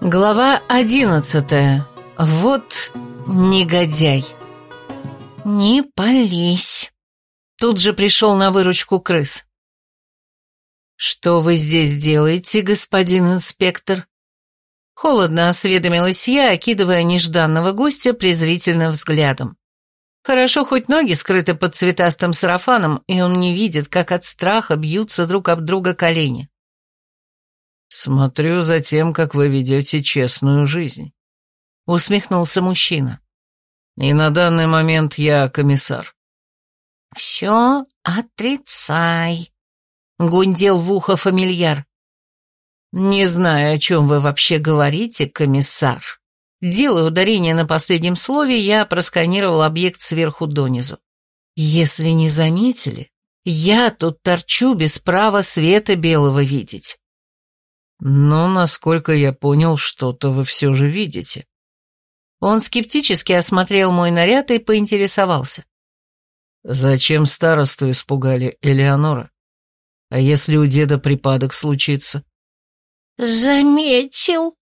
Глава одиннадцатая. Вот негодяй. «Не пались!» Тут же пришел на выручку крыс. «Что вы здесь делаете, господин инспектор?» Холодно осведомилась я, окидывая нежданного гостя презрительным взглядом. Хорошо, хоть ноги скрыты под цветастым сарафаном, и он не видит, как от страха бьются друг об друга колени. «Смотрю за тем, как вы ведете честную жизнь», — усмехнулся мужчина. «И на данный момент я комиссар». «Все отрицай», — гундел в ухо фамильяр. «Не знаю, о чем вы вообще говорите, комиссар». Делая ударение на последнем слове, я просканировал объект сверху донизу. «Если не заметили, я тут торчу без права света белого видеть». «Но, насколько я понял, что-то вы все же видите». Он скептически осмотрел мой наряд и поинтересовался. «Зачем старосту испугали, Элеонора? А если у деда припадок случится?» «Заметил!»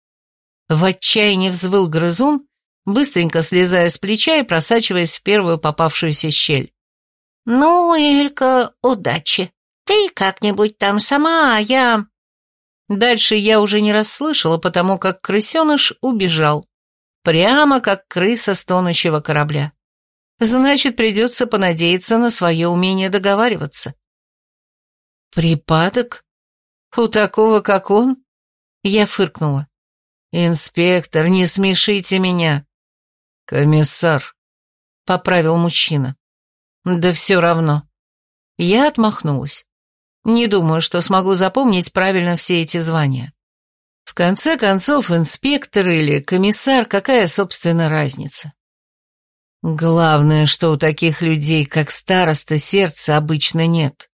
В отчаянии взвыл грызун, быстренько слезая с плеча и просачиваясь в первую попавшуюся щель. «Ну, Элька, удачи. Ты как-нибудь там сама, а я...» Дальше я уже не расслышала, потому как крысеныш убежал. Прямо как крыса с тонущего корабля. Значит, придется понадеяться на свое умение договариваться. Припадок? У такого, как он? Я фыркнула. «Инспектор, не смешите меня!» «Комиссар», — поправил мужчина. «Да все равно». Я отмахнулась. Не думаю, что смогу запомнить правильно все эти звания. В конце концов, инспектор или комиссар, какая, собственно, разница? Главное, что у таких людей, как староста, сердца обычно нет.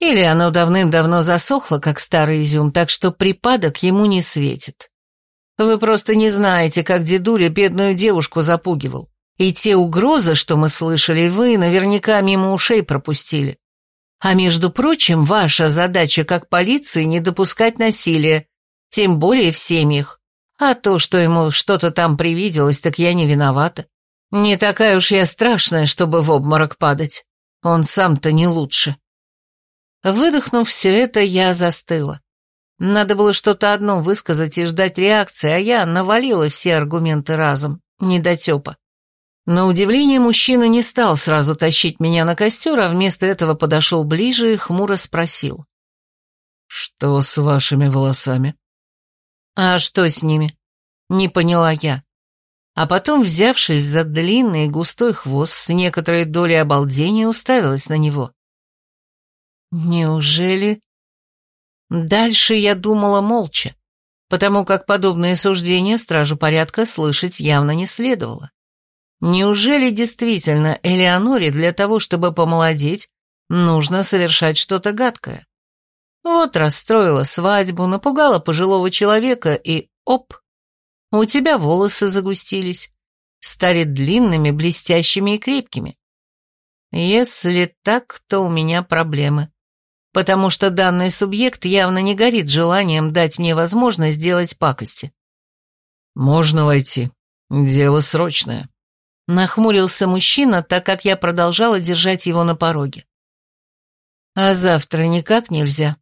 Или оно давным-давно засохло, как старый изюм, так что припадок ему не светит. Вы просто не знаете, как дедуля бедную девушку запугивал. И те угрозы, что мы слышали, вы наверняка мимо ушей пропустили. А между прочим, ваша задача как полиции не допускать насилия, тем более в семьях. А то, что ему что-то там привиделось, так я не виновата. Не такая уж я страшная, чтобы в обморок падать. Он сам-то не лучше. Выдохнув все это, я застыла. Надо было что-то одно высказать и ждать реакции, а я навалила все аргументы разом, недотепа. На удивление мужчина не стал сразу тащить меня на костер, а вместо этого подошел ближе и хмуро спросил. «Что с вашими волосами?» «А что с ними?» Не поняла я. А потом, взявшись за длинный и густой хвост, с некоторой долей обалдения уставилась на него. «Неужели...» Дальше я думала молча, потому как подобные суждения стражу порядка слышать явно не следовало. Неужели действительно Элеоноре для того, чтобы помолодеть, нужно совершать что-то гадкое? Вот расстроила свадьбу, напугала пожилого человека и оп, у тебя волосы загустились, стали длинными, блестящими и крепкими. Если так, то у меня проблемы, потому что данный субъект явно не горит желанием дать мне возможность сделать пакости. «Можно войти. Дело срочное», Нахмурился мужчина, так как я продолжала держать его на пороге. «А завтра никак нельзя?»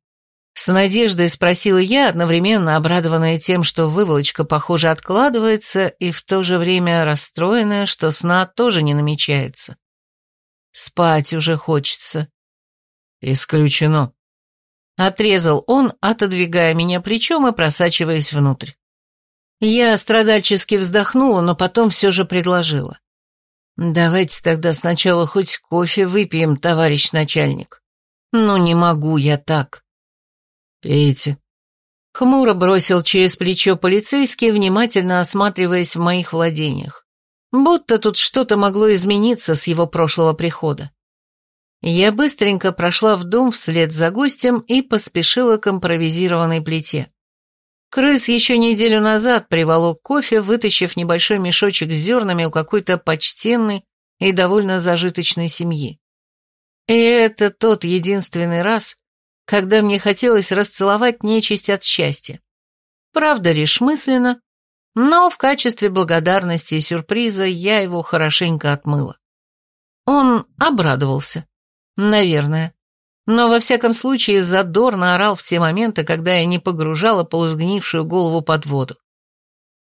С надеждой спросила я, одновременно обрадованная тем, что выволочка, похоже, откладывается, и в то же время расстроенная, что сна тоже не намечается. Спать уже хочется. «Исключено», — отрезал он, отодвигая меня плечом и просачиваясь внутрь. Я страдальчески вздохнула, но потом все же предложила. «Давайте тогда сначала хоть кофе выпьем, товарищ начальник. Ну, не могу я так». «Пейте». Хмуро бросил через плечо полицейский, внимательно осматриваясь в моих владениях. Будто тут что-то могло измениться с его прошлого прихода. Я быстренько прошла в дом вслед за гостем и поспешила к импровизированной плите. Крыс еще неделю назад приволок кофе, вытащив небольшой мешочек с зернами у какой-то почтенной и довольно зажиточной семьи. И это тот единственный раз, когда мне хотелось расцеловать нечисть от счастья. Правда, лишь мысленно, но в качестве благодарности и сюрприза я его хорошенько отмыла. Он обрадовался. Наверное. Но во всяком случае задорно орал в те моменты, когда я не погружала полусгнившую голову под воду.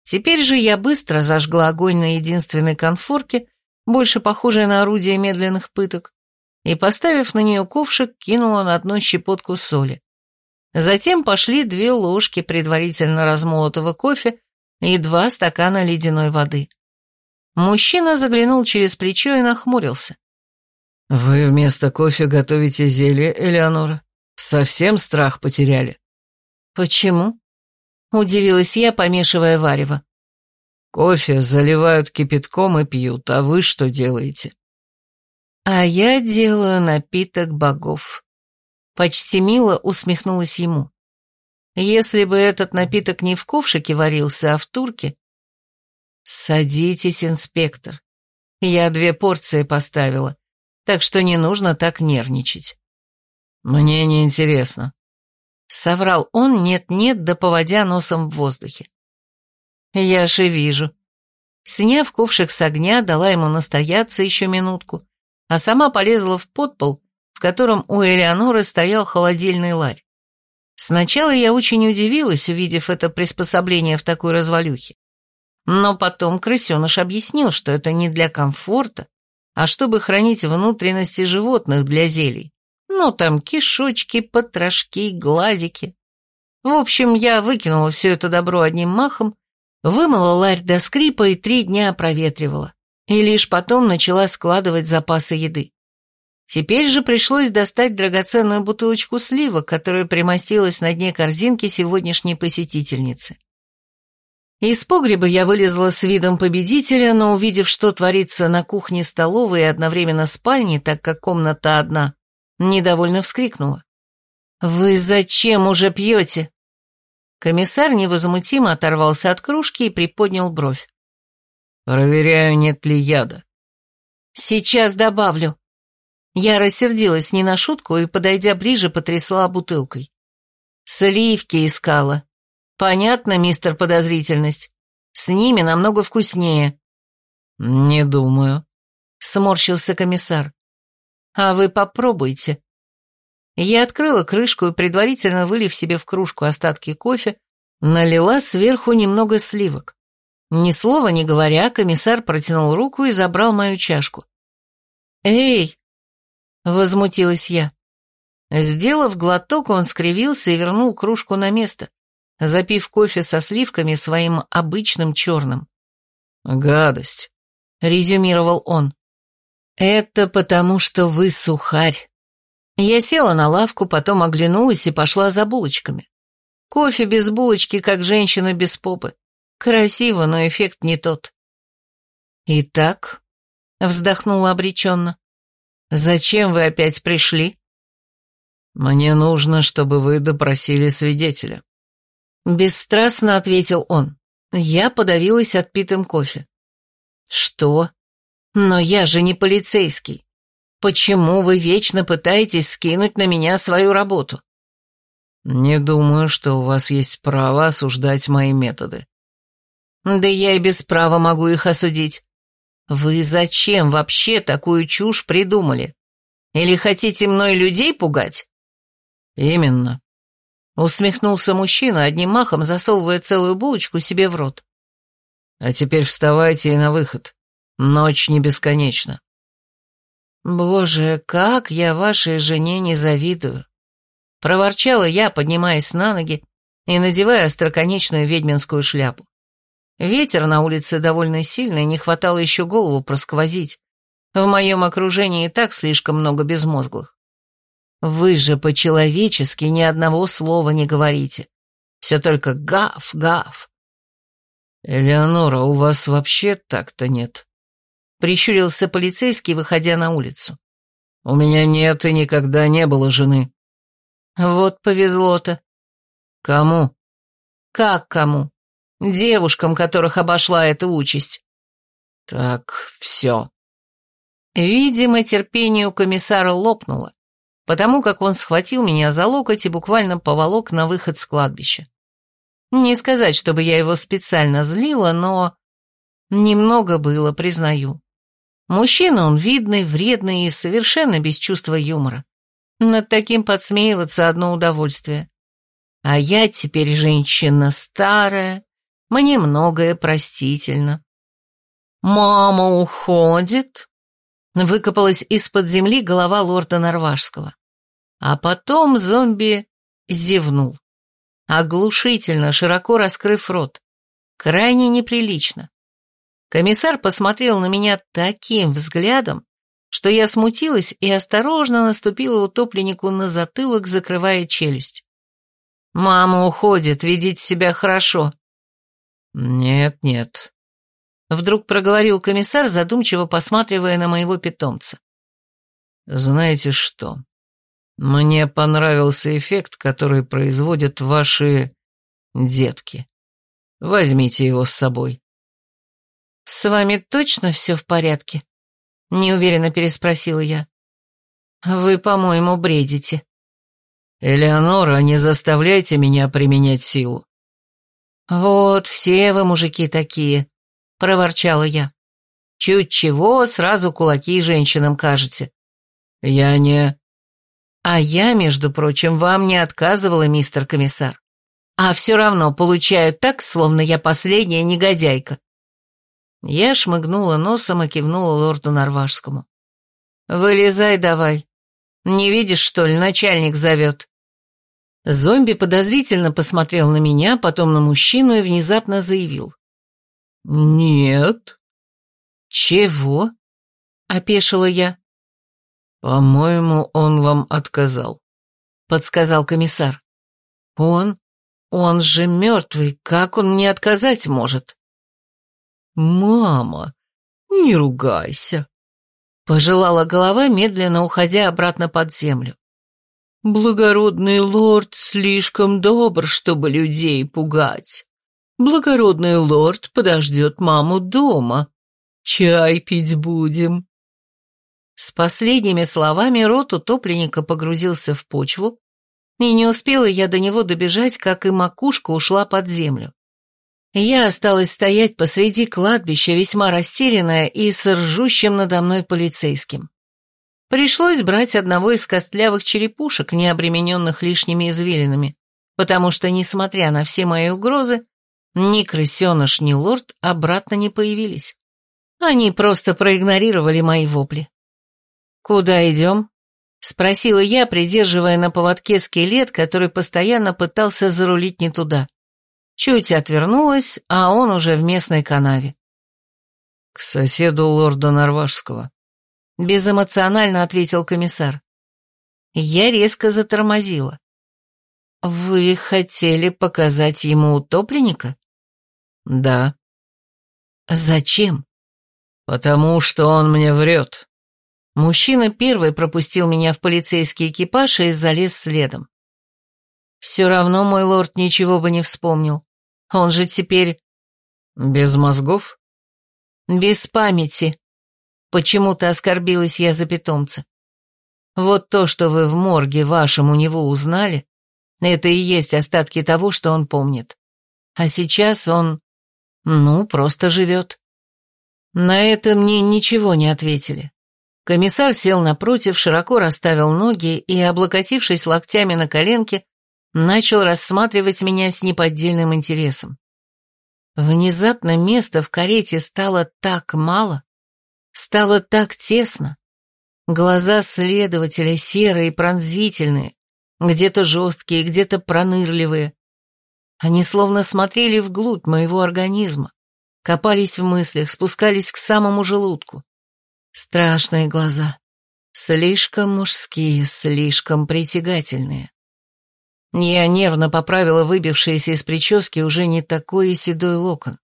Теперь же я быстро зажгла огонь на единственной конфорке, больше похожей на орудие медленных пыток, и, поставив на нее ковшик, кинула на дно щепотку соли. Затем пошли две ложки предварительно размолотого кофе и два стакана ледяной воды. Мужчина заглянул через плечо и нахмурился. «Вы вместо кофе готовите зелье, Элеонора? Совсем страх потеряли?» «Почему?» — удивилась я, помешивая варево. «Кофе заливают кипятком и пьют, а вы что делаете?» «А я делаю напиток богов». Почти мило усмехнулась ему. «Если бы этот напиток не в ковшике варился, а в турке...» «Садитесь, инспектор. Я две порции поставила, так что не нужно так нервничать». «Мне не интересно. Соврал он нет-нет, да поводя носом в воздухе. Я же вижу. Сняв ковшик с огня, дала ему настояться еще минутку, а сама полезла в подпол, в котором у Элеоноры стоял холодильный ларь. Сначала я очень удивилась, увидев это приспособление в такой развалюхе. Но потом крысеныш объяснил, что это не для комфорта, а чтобы хранить внутренности животных для зелий. Ну, там кишочки, потрошки, глазики. В общем, я выкинула все это добро одним махом, вымыла ларь до скрипа и три дня проветривала. И лишь потом начала складывать запасы еды. Теперь же пришлось достать драгоценную бутылочку сливок, которая примостилась на дне корзинки сегодняшней посетительницы. Из погреба я вылезла с видом победителя, но увидев, что творится на кухне-столовой и одновременно спальне, так как комната одна, Недовольно вскрикнула. «Вы зачем уже пьете?» Комиссар невозмутимо оторвался от кружки и приподнял бровь. «Проверяю, нет ли яда». «Сейчас добавлю». Я рассердилась не на шутку и, подойдя ближе, потрясла бутылкой. «Сливки искала. Понятно, мистер Подозрительность. С ними намного вкуснее». «Не думаю», — сморщился комиссар. А вы попробуйте. Я открыла крышку и, предварительно вылив себе в кружку остатки кофе, налила сверху немного сливок. Ни слова не говоря, комиссар протянул руку и забрал мою чашку. «Эй!» — возмутилась я. Сделав глоток, он скривился и вернул кружку на место, запив кофе со сливками своим обычным черным. «Гадость», — резюмировал он. «Это потому, что вы сухарь». Я села на лавку, потом оглянулась и пошла за булочками. Кофе без булочки, как женщина без попы. Красиво, но эффект не тот. «Итак», — вздохнула обреченно, — «зачем вы опять пришли?» «Мне нужно, чтобы вы допросили свидетеля». Бесстрастно ответил он. Я подавилась отпитым кофе. «Что? Но я же не полицейский. Почему вы вечно пытаетесь скинуть на меня свою работу? Не думаю, что у вас есть право осуждать мои методы. Да я и без права могу их осудить. Вы зачем вообще такую чушь придумали? Или хотите мной людей пугать? Именно. Усмехнулся мужчина, одним махом засовывая целую булочку себе в рот. А теперь вставайте и на выход. Ночь не бесконечна. Боже, как я вашей жене не завидую. Проворчала я, поднимаясь на ноги и надевая остроконечную ведьминскую шляпу. Ветер на улице довольно сильный, не хватало еще голову просквозить. В моем окружении и так слишком много безмозглых. Вы же по-человечески ни одного слова не говорите. Все только гав, гав. Элеонора, у вас вообще так-то нет. Прищурился полицейский, выходя на улицу. «У меня нет и никогда не было жены». «Вот повезло-то». «Кому?» «Как кому? Девушкам, которых обошла эта участь». «Так, все». Видимо, терпение у комиссара лопнуло, потому как он схватил меня за локоть и буквально поволок на выход с кладбища. Не сказать, чтобы я его специально злила, но... Немного было, признаю. Мужчина он видный, вредный и совершенно без чувства юмора. Над таким подсмеиваться одно удовольствие. А я теперь женщина старая, мне многое простительно. «Мама уходит?» Выкопалась из-под земли голова лорда Норвашского. А потом зомби зевнул. Оглушительно, широко раскрыв рот. Крайне неприлично. Комиссар посмотрел на меня таким взглядом, что я смутилась и осторожно наступила утопленнику на затылок, закрывая челюсть. «Мама уходит, ведите себя хорошо». «Нет-нет», — вдруг проговорил комиссар, задумчиво посматривая на моего питомца. «Знаете что? Мне понравился эффект, который производят ваши детки. Возьмите его с собой». «С вами точно все в порядке?» — неуверенно переспросила я. «Вы, по-моему, бредите». «Элеонора, не заставляйте меня применять силу». «Вот, все вы мужики такие», — проворчала я. «Чуть чего, сразу кулаки женщинам кажете». «Я не...» «А я, между прочим, вам не отказывала, мистер комиссар. А все равно получаю так, словно я последняя негодяйка». Я шмыгнула носом и кивнула лорду Норвашскому. «Вылезай давай. Не видишь, что ли, начальник зовет?» Зомби подозрительно посмотрел на меня, потом на мужчину и внезапно заявил. «Нет». «Чего?» — опешила я. «По-моему, он вам отказал», — подсказал комиссар. «Он? Он же мертвый, как он мне отказать может?» «Мама, не ругайся», Пожелала голова, медленно уходя обратно под землю. «Благородный лорд слишком добр, чтобы людей пугать. Благородный лорд подождет маму дома. Чай пить будем». С последними словами рот утопленника погрузился в почву, и не успела я до него добежать, как и макушка ушла под землю. Я осталась стоять посреди кладбища, весьма растерянная и с ржущим надо мной полицейским. Пришлось брать одного из костлявых черепушек, не обремененных лишними извилинами, потому что, несмотря на все мои угрозы, ни крысеныш, ни лорд обратно не появились. Они просто проигнорировали мои вопли. «Куда идем?» — спросила я, придерживая на поводке скелет, который постоянно пытался зарулить не туда. Чуть отвернулась, а он уже в местной канаве. «К соседу лорда Норвашского», — безэмоционально ответил комиссар. Я резко затормозила. «Вы хотели показать ему утопленника?» «Да». «Зачем?» «Потому что он мне врет». Мужчина первый пропустил меня в полицейский экипаж и залез следом. Все равно мой лорд ничего бы не вспомнил. Он же теперь... Без мозгов? Без памяти. Почему-то оскорбилась я за питомца. Вот то, что вы в морге вашем у него узнали, это и есть остатки того, что он помнит. А сейчас он, ну, просто живет. На это мне ничего не ответили. Комиссар сел напротив, широко расставил ноги и, облокотившись локтями на коленке, начал рассматривать меня с неподдельным интересом. Внезапно места в карете стало так мало, стало так тесно. Глаза следователя серые пронзительные, где-то жесткие, где-то пронырливые. Они словно смотрели вглубь моего организма, копались в мыслях, спускались к самому желудку. Страшные глаза, слишком мужские, слишком притягательные. Я нервно поправила выбившийся из прически уже не такой и седой локон.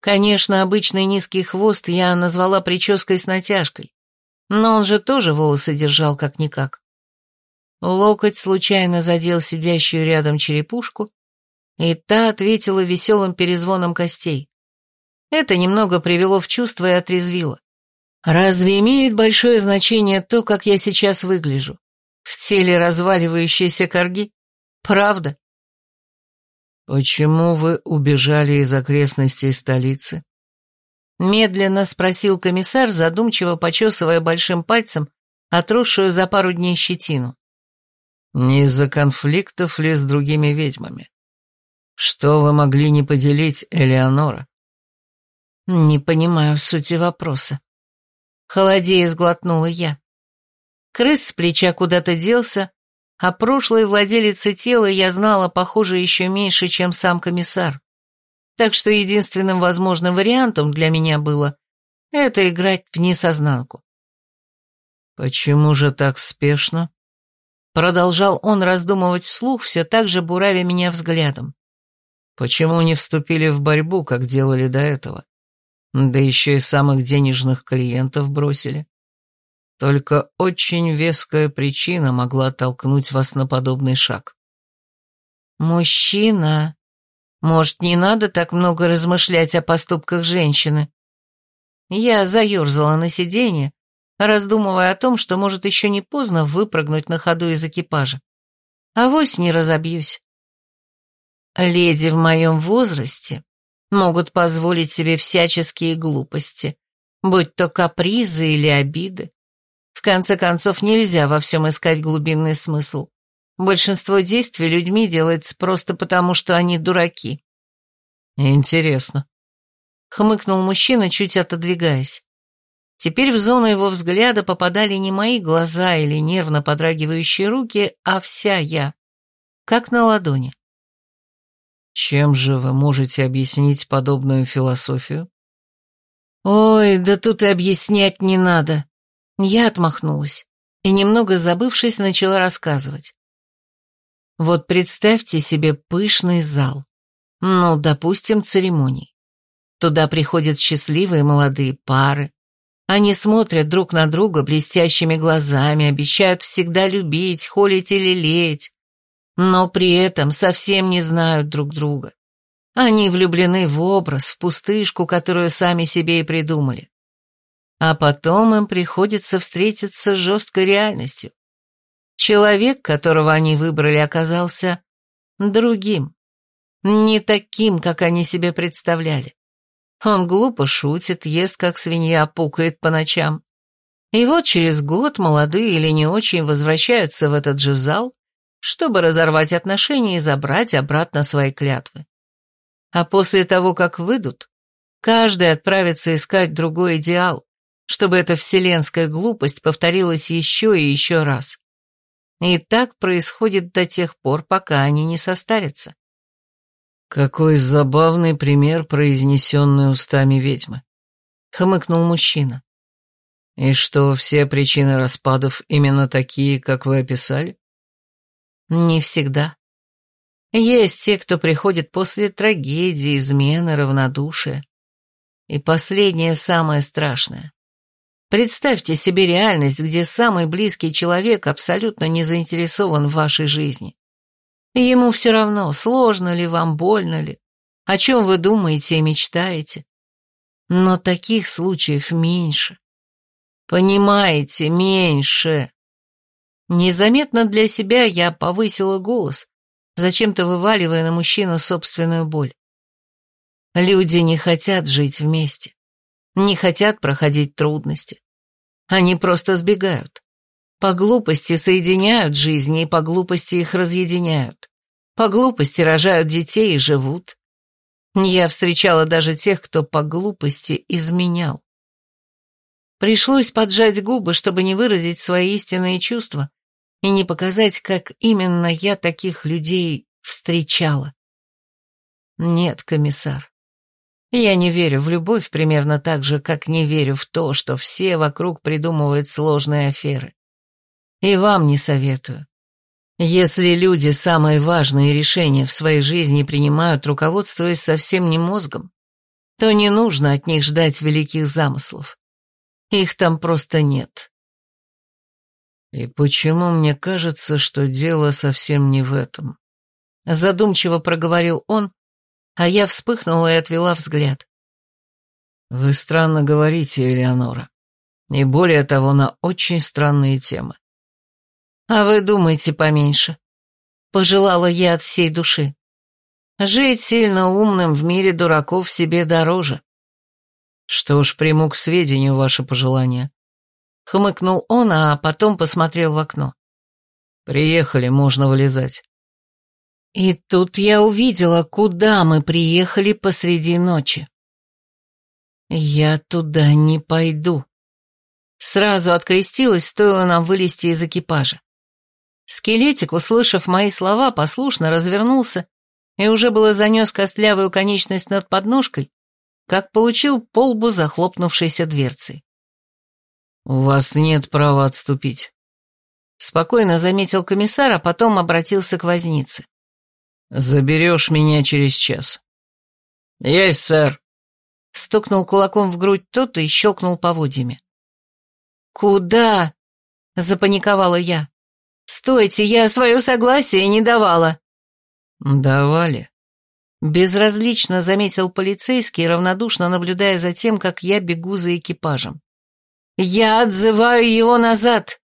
Конечно, обычный низкий хвост я назвала прической с натяжкой, но он же тоже волосы держал как-никак. Локоть случайно задел сидящую рядом черепушку, и та ответила веселым перезвоном костей. Это немного привело в чувство и отрезвило. Разве имеет большое значение то, как я сейчас выгляжу? В теле разваливающейся корги? Правда? «Почему вы убежали из окрестностей столицы?» Медленно спросил комиссар, задумчиво почесывая большим пальцем отросшую за пару дней щетину. «Не из-за конфликтов ли с другими ведьмами? Что вы могли не поделить, Элеонора?» «Не понимаю сути вопроса». Холодея сглотнула я. Крыс с плеча куда-то делся, а прошлой владелице тела я знала, похоже, еще меньше, чем сам комиссар. Так что единственным возможным вариантом для меня было это играть в несознанку. «Почему же так спешно?» Продолжал он раздумывать вслух, все так же буравя меня взглядом. «Почему не вступили в борьбу, как делали до этого? Да еще и самых денежных клиентов бросили. Только очень веская причина могла толкнуть вас на подобный шаг. «Мужчина, может, не надо так много размышлять о поступках женщины?» Я заерзала на сиденье, раздумывая о том, что, может, еще не поздно выпрыгнуть на ходу из экипажа. Авось не разобьюсь. Леди в моем возрасте могут позволить себе всяческие глупости, будь то капризы или обиды. В конце концов, нельзя во всем искать глубинный смысл. Большинство действий людьми делается просто потому, что они дураки. Интересно. Хмыкнул мужчина, чуть отодвигаясь. Теперь в зону его взгляда попадали не мои глаза или нервно подрагивающие руки, а вся я, как на ладони. Чем же вы можете объяснить подобную философию? Ой, да тут и объяснять не надо. Я отмахнулась и, немного забывшись, начала рассказывать. Вот представьте себе пышный зал. Ну, допустим, церемоний. Туда приходят счастливые молодые пары. Они смотрят друг на друга блестящими глазами, обещают всегда любить, холить или лелеять, но при этом совсем не знают друг друга. Они влюблены в образ, в пустышку, которую сами себе и придумали. А потом им приходится встретиться с жесткой реальностью. Человек, которого они выбрали, оказался другим. Не таким, как они себе представляли. Он глупо шутит, ест, как свинья, пукает по ночам. И вот через год молодые или не очень возвращаются в этот же зал, чтобы разорвать отношения и забрать обратно свои клятвы. А после того, как выйдут, каждый отправится искать другой идеал, чтобы эта вселенская глупость повторилась еще и еще раз. И так происходит до тех пор, пока они не состарятся. «Какой забавный пример, произнесенный устами ведьмы», — хмыкнул мужчина. «И что, все причины распадов именно такие, как вы описали?» «Не всегда. Есть те, кто приходит после трагедии, измены, равнодушия. И последнее самое страшное. Представьте себе реальность, где самый близкий человек абсолютно не заинтересован в вашей жизни. Ему все равно, сложно ли вам, больно ли, о чем вы думаете и мечтаете. Но таких случаев меньше. Понимаете, меньше. Незаметно для себя я повысила голос, зачем-то вываливая на мужчину собственную боль. Люди не хотят жить вместе, не хотят проходить трудности. Они просто сбегают. По глупости соединяют жизни и по глупости их разъединяют. По глупости рожают детей и живут. Я встречала даже тех, кто по глупости изменял. Пришлось поджать губы, чтобы не выразить свои истинные чувства и не показать, как именно я таких людей встречала. Нет, комиссар, я не верю в любовь примерно так же, как не верю в то, что все вокруг придумывают сложные аферы. И вам не советую. Если люди самые важные решения в своей жизни принимают, руководствуясь совсем не мозгом, то не нужно от них ждать великих замыслов. Их там просто нет. И почему мне кажется, что дело совсем не в этом? Задумчиво проговорил он, а я вспыхнула и отвела взгляд. «Вы странно говорите, Элеонора, и более того, на очень странные темы». «А вы думайте поменьше», — пожелала я от всей души. Жить сильно умным в мире дураков себе дороже. Что ж, приму к сведению ваше пожелание. Хмыкнул он, а потом посмотрел в окно. Приехали, можно вылезать. И тут я увидела, куда мы приехали посреди ночи. Я туда не пойду. Сразу открестилась, стоило нам вылезти из экипажа. Скелетик, услышав мои слова, послушно развернулся и уже было занес костлявую конечность над подножкой, как получил полбу захлопнувшейся дверцей. «У вас нет права отступить», — спокойно заметил комиссар, а потом обратился к вознице. «Заберешь меня через час». «Есть, сэр», — стукнул кулаком в грудь тот и щелкнул поводьями. «Куда?» — запаниковала я. «Стойте, я свое согласие не давала». «Давали». Безразлично заметил полицейский, равнодушно наблюдая за тем, как я бегу за экипажем. «Я отзываю его назад!»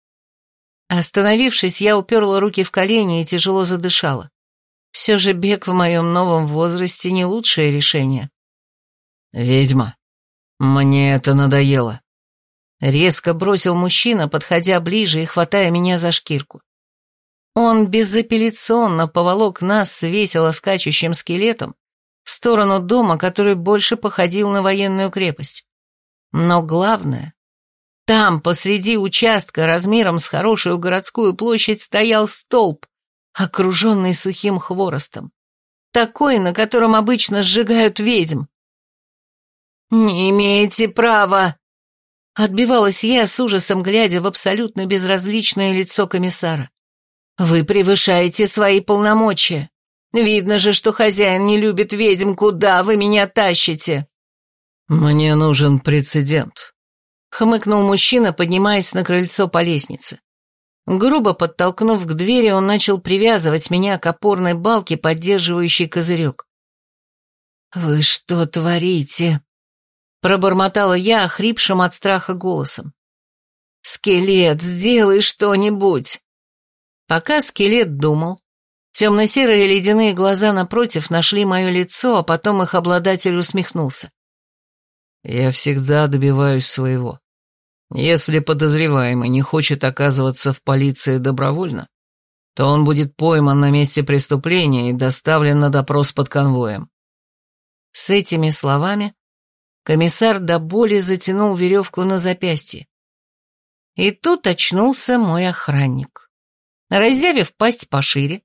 Остановившись, я уперла руки в колени и тяжело задышала. Все же бег в моем новом возрасте не лучшее решение. «Ведьма, мне это надоело», — резко бросил мужчина, подходя ближе и хватая меня за шкирку. Он безапелляционно поволок нас с весело скачущим скелетом в сторону дома, который больше походил на военную крепость. Но главное, там, посреди участка, размером с хорошую городскую площадь, стоял столб, окруженный сухим хворостом. Такой, на котором обычно сжигают ведьм. «Не имеете права!» Отбивалась я с ужасом, глядя в абсолютно безразличное лицо комиссара. «Вы превышаете свои полномочия. Видно же, что хозяин не любит ведьм. Куда вы меня тащите?» «Мне нужен прецедент», — хмыкнул мужчина, поднимаясь на крыльцо по лестнице. Грубо подтолкнув к двери, он начал привязывать меня к опорной балке, поддерживающей козырек. «Вы что творите?» — пробормотала я, охрипшим от страха голосом. «Скелет, сделай что-нибудь!» Пока скелет думал, темно-серые ледяные глаза напротив нашли мое лицо, а потом их обладатель усмехнулся. Я всегда добиваюсь своего. Если подозреваемый не хочет оказываться в полиции добровольно, то он будет пойман на месте преступления и доставлен на допрос под конвоем. С этими словами комиссар до боли затянул веревку на запястье. И тут очнулся мой охранник. Разъявив пасть пошире,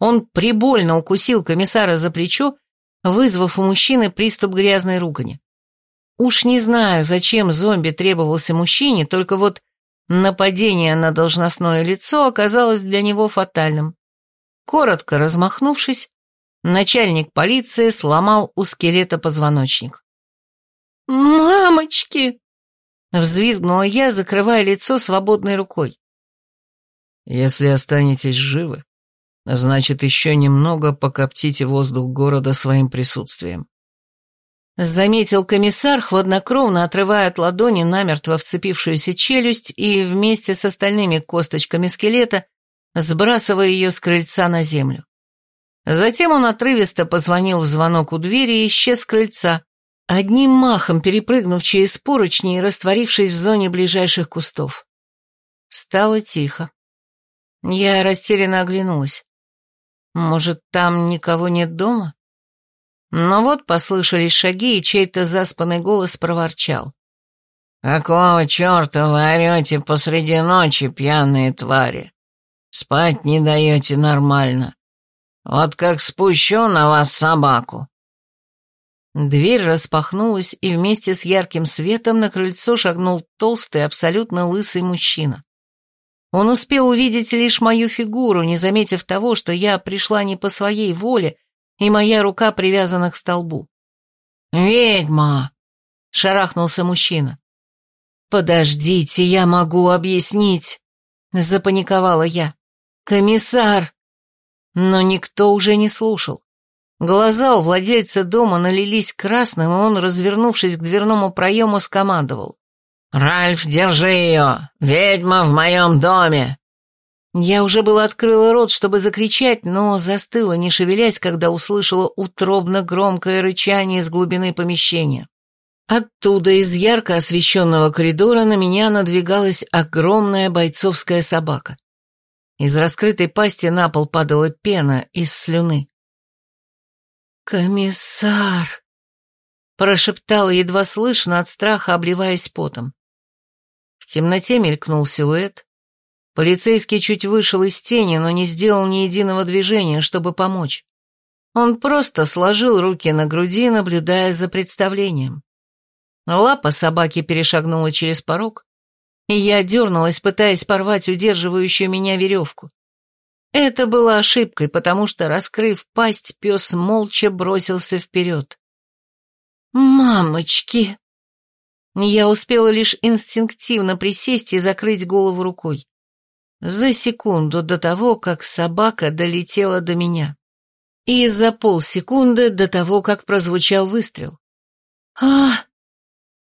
он прибольно укусил комиссара за плечо, вызвав у мужчины приступ грязной ругани. Уж не знаю, зачем зомби требовался мужчине, только вот нападение на должностное лицо оказалось для него фатальным. Коротко размахнувшись, начальник полиции сломал у скелета позвоночник. «Мамочки!» — взвизгнула я, закрывая лицо свободной рукой. «Если останетесь живы, значит, еще немного покоптите воздух города своим присутствием», Заметил комиссар, хладнокровно отрывая от ладони намертво вцепившуюся челюсть и вместе с остальными косточками скелета сбрасывая ее с крыльца на землю. Затем он отрывисто позвонил в звонок у двери и исчез с крыльца, одним махом перепрыгнув через поручни и растворившись в зоне ближайших кустов. Стало тихо. Я растерянно оглянулась. Может, там никого нет дома? Но вот послышались шаги, и чей-то заспанный голос проворчал. «Какого черта вы орете посреди ночи, пьяные твари? Спать не даете нормально. Вот как спущу на вас собаку». Дверь распахнулась, и вместе с ярким светом на крыльцо шагнул толстый, абсолютно лысый мужчина. Он успел увидеть лишь мою фигуру, не заметив того, что я пришла не по своей воле, и моя рука привязана к столбу. «Ведьма!» — шарахнулся мужчина. «Подождите, я могу объяснить!» — запаниковала я. «Комиссар!» Но никто уже не слушал. Глаза у владельца дома налились красным, и он, развернувшись к дверному проему, скомандовал. «Ральф, держи ее! Ведьма в моем доме!» Я уже было открыла рот, чтобы закричать, но застыла, не шевелясь, когда услышала утробно громкое рычание из глубины помещения. Оттуда, из ярко освещенного коридора, на меня надвигалась огромная бойцовская собака. Из раскрытой пасти на пол падала пена из слюны. «Комиссар!» — прошептала едва слышно от страха, обливаясь потом. В темноте мелькнул силуэт. Полицейский чуть вышел из тени, но не сделал ни единого движения, чтобы помочь. Он просто сложил руки на груди, наблюдая за представлением. Лапа собаки перешагнула через порог, и я дернулась, пытаясь порвать удерживающую меня веревку. Это было ошибкой, потому что, раскрыв пасть, пес молча бросился вперед. «Мамочки!» Я успела лишь инстинктивно присесть и закрыть голову рукой. За секунду до того, как собака долетела до меня. И за полсекунды до того, как прозвучал выстрел. а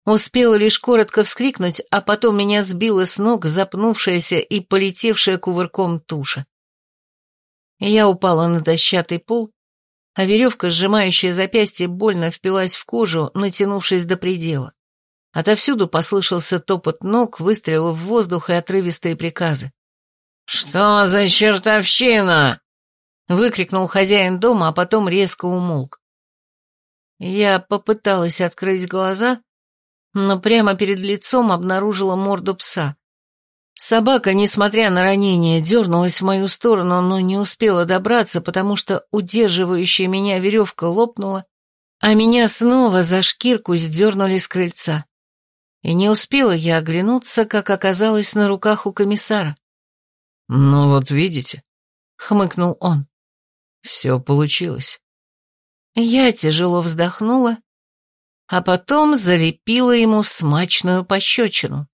Успела лишь коротко вскрикнуть, а потом меня сбила с ног запнувшаяся и полетевшая кувырком туша. Я упала на дощатый пол, а веревка, сжимающая запястье, больно впилась в кожу, натянувшись до предела. Отовсюду послышался топот ног, выстрелы в воздух и отрывистые приказы. «Что за чертовщина?» — выкрикнул хозяин дома, а потом резко умолк. Я попыталась открыть глаза, но прямо перед лицом обнаружила морду пса. Собака, несмотря на ранение, дернулась в мою сторону, но не успела добраться, потому что удерживающая меня веревка лопнула, а меня снова за шкирку сдернули с крыльца. И не успела я оглянуться, как оказалась на руках у комиссара. «Ну вот видите», — хмыкнул он, — «все получилось». Я тяжело вздохнула а потом залепила ему смачную пощечину.